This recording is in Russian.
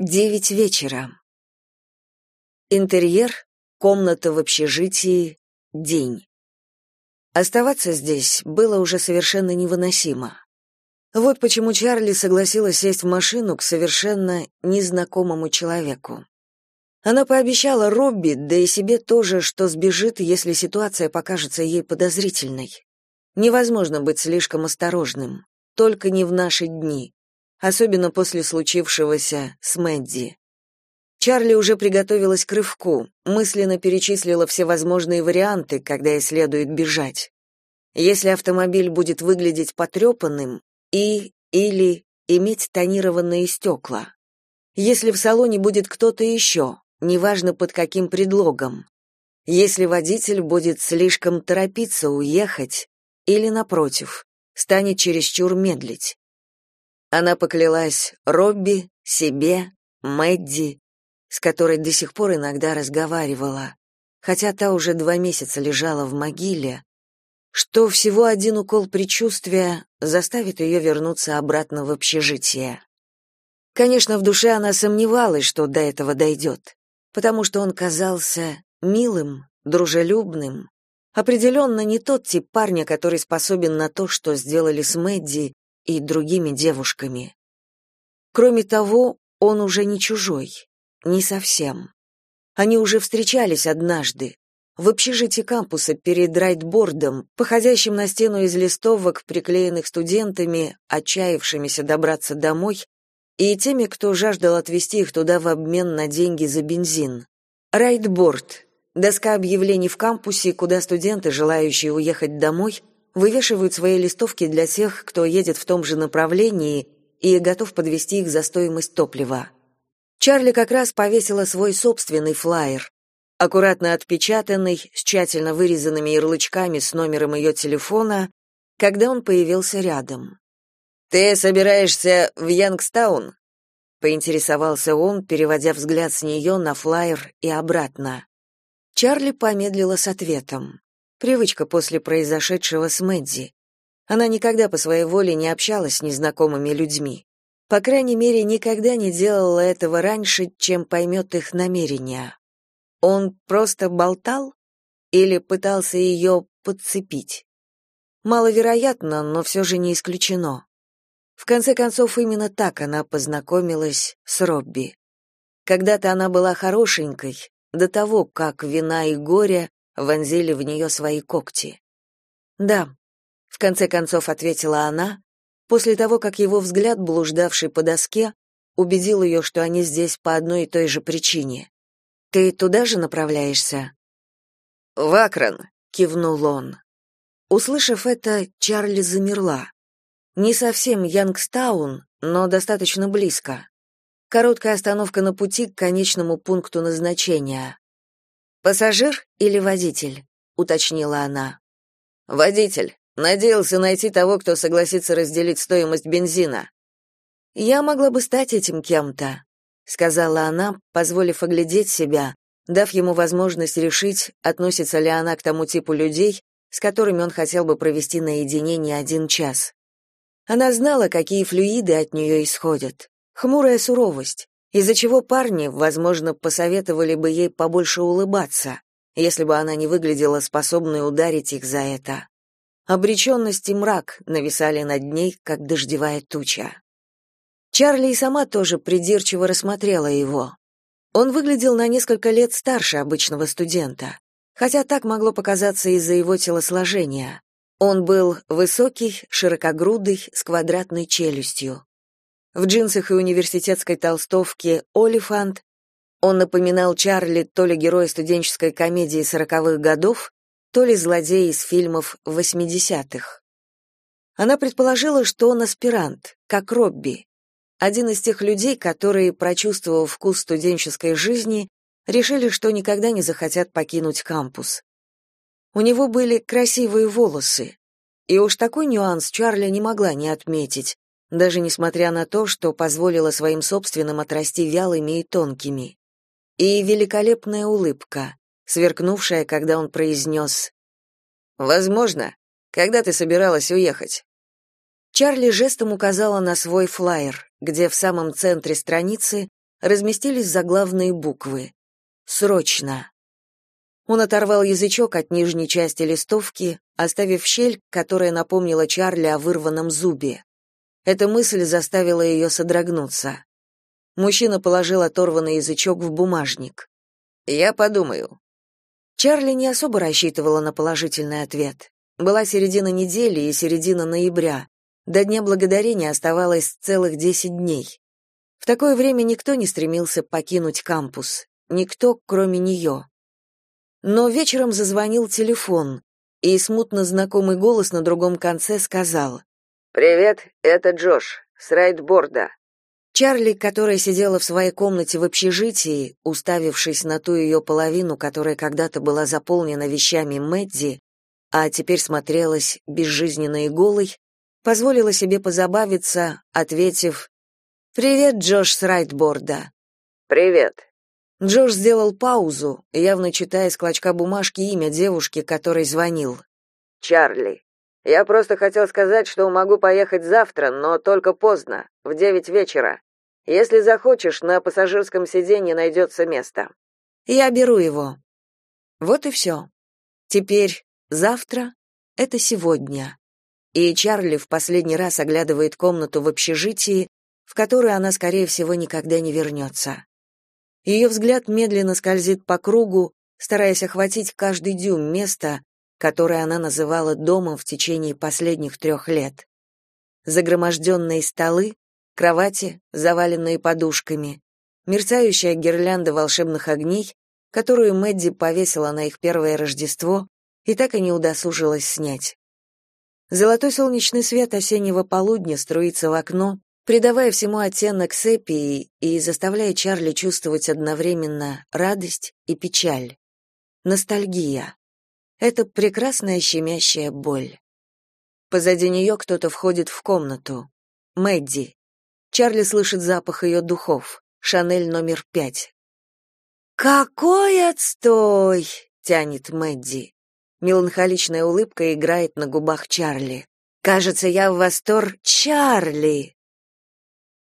Девять вечера. Интерьер, комната в общежитии, день. Оставаться здесь было уже совершенно невыносимо. Вот почему Чарли согласилась сесть в машину к совершенно незнакомому человеку. Она пообещала Робби, да и себе тоже, что сбежит, если ситуация покажется ей подозрительной. Невозможно быть слишком осторожным, только не в наши дни особенно после случившегося с Мэдди. Чарли уже приготовилась к рывку, мысленно перечислила все возможные варианты, когда ей следует бежать. Если автомобиль будет выглядеть потрепанным и или иметь тонированные стекла. Если в салоне будет кто-то еще, неважно под каким предлогом. Если водитель будет слишком торопиться уехать или напротив, станет чересчур медлить. Она поклялась Робби, себе, Мэдди, с которой до сих пор иногда разговаривала, хотя та уже два месяца лежала в могиле, что всего один укол предчувствия заставит ее вернуться обратно в общежитие. Конечно, в душе она сомневалась, что до этого дойдет, потому что он казался милым, дружелюбным, определенно не тот тип парня, который способен на то, что сделали с Мэдди и другими девушками. Кроме того, он уже не чужой, не совсем. Они уже встречались однажды, в общежитии кампуса перед райтбордом, походящим на стену из листовок, приклеенных студентами, отчаявшимися добраться домой, и теми, кто жаждал отвезти их туда в обмен на деньги за бензин. Райтборд — доска объявлений в кампусе, куда студенты, желающие уехать домой, вывешивают свои листовки для тех, кто едет в том же направлении и готов подвести их за стоимость топлива. Чарли как раз повесила свой собственный флаер, аккуратно отпечатанный, с тщательно вырезанными ярлычками с номером ее телефона, когда он появился рядом. «Ты собираешься в Янгстаун?» — поинтересовался он, переводя взгляд с нее на флаер и обратно. Чарли помедлила с ответом. Привычка после произошедшего с Мэдди. Она никогда по своей воле не общалась с незнакомыми людьми. По крайней мере, никогда не делала этого раньше, чем поймет их намерения. Он просто болтал или пытался ее подцепить? Маловероятно, но все же не исключено. В конце концов, именно так она познакомилась с Робби. Когда-то она была хорошенькой, до того, как вина и горе вонзили в нее свои когти. «Да», — в конце концов ответила она, после того, как его взгляд, блуждавший по доске, убедил ее, что они здесь по одной и той же причине. «Ты туда же направляешься?» «В Акрон», — кивнул он. Услышав это, Чарли замерла. Не совсем Янгстаун, но достаточно близко. Короткая остановка на пути к конечному пункту назначения. Пассажир или водитель? уточнила она. Водитель. Надеялся найти того, кто согласится разделить стоимость бензина. Я могла бы стать этим кем-то, сказала она, позволив оглядеть себя, дав ему возможность решить, относится ли она к тому типу людей, с которыми он хотел бы провести наедине не один час. Она знала, какие флюиды от нее исходят. Хмурая суровость, из-за чего парни, возможно, посоветовали бы ей побольше улыбаться, если бы она не выглядела способной ударить их за это. Обреченность и мрак нависали над ней, как дождевая туча. Чарли и сама тоже придирчиво рассмотрела его. Он выглядел на несколько лет старше обычного студента, хотя так могло показаться из-за его телосложения. Он был высокий, широкогрудый, с квадратной челюстью. В джинсах и университетской толстовке «Олифант» он напоминал Чарли то ли героя студенческой комедии сороковых годов, то ли злодея из фильмов восьмидесятых. Она предположила, что он аспирант, как Робби, один из тех людей, которые, прочувствовав вкус студенческой жизни, решили, что никогда не захотят покинуть кампус. У него были красивые волосы, и уж такой нюанс Чарли не могла не отметить, даже несмотря на то, что позволила своим собственным отрасти вялыми и тонкими. И великолепная улыбка, сверкнувшая, когда он произнес «Возможно. Когда ты собиралась уехать?» Чарли жестом указала на свой флаер, где в самом центре страницы разместились заглавные буквы. «Срочно». Он оторвал язычок от нижней части листовки, оставив щель, которая напомнила Чарли о вырванном зубе. Эта мысль заставила ее содрогнуться. Мужчина положил оторванный язычок в бумажник. «Я подумаю». Чарли не особо рассчитывала на положительный ответ. Была середина недели и середина ноября. До Дня Благодарения оставалось целых десять дней. В такое время никто не стремился покинуть кампус. Никто, кроме нее. Но вечером зазвонил телефон, и смутно знакомый голос на другом конце сказал «Привет, это Джош, с райдборда». Чарли, которая сидела в своей комнате в общежитии, уставившись на ту ее половину, которая когда-то была заполнена вещами Мэдди, а теперь смотрелась безжизненно и голой, позволила себе позабавиться, ответив «Привет, Джош с райтборда». «Привет», Джош сделал паузу, явно читая с клочка бумажки имя девушки, которой звонил. «Чарли. Я просто хотел сказать, что могу поехать завтра, но только поздно, в девять вечера. Если захочешь, на пассажирском сиденье найдется место. Я беру его». Вот и все. Теперь завтра — это сегодня. И Чарли в последний раз оглядывает комнату в общежитии, в которую она, скорее всего, никогда не вернется. Ее взгляд медленно скользит по кругу, стараясь охватить каждый дюйм места, которое она называла домом в течение последних трех лет. Загроможденные столы, кровати, заваленные подушками, мерцающая гирлянда волшебных огней, которую Мэдди повесила на их первое Рождество и так и не удосужилась снять. Золотой солнечный свет осеннего полудня струится в окно, придавая всему оттенок сепии и заставляя Чарли чувствовать одновременно радость и печаль. Ностальгия. Это прекрасная щемящая боль. Позади нее кто-то входит в комнату. Мэдди. Чарли слышит запах ее духов. Шанель номер пять. «Какой отстой!» — тянет Мэдди. Меланхоличная улыбка играет на губах Чарли. «Кажется, я в восторг Чарли!»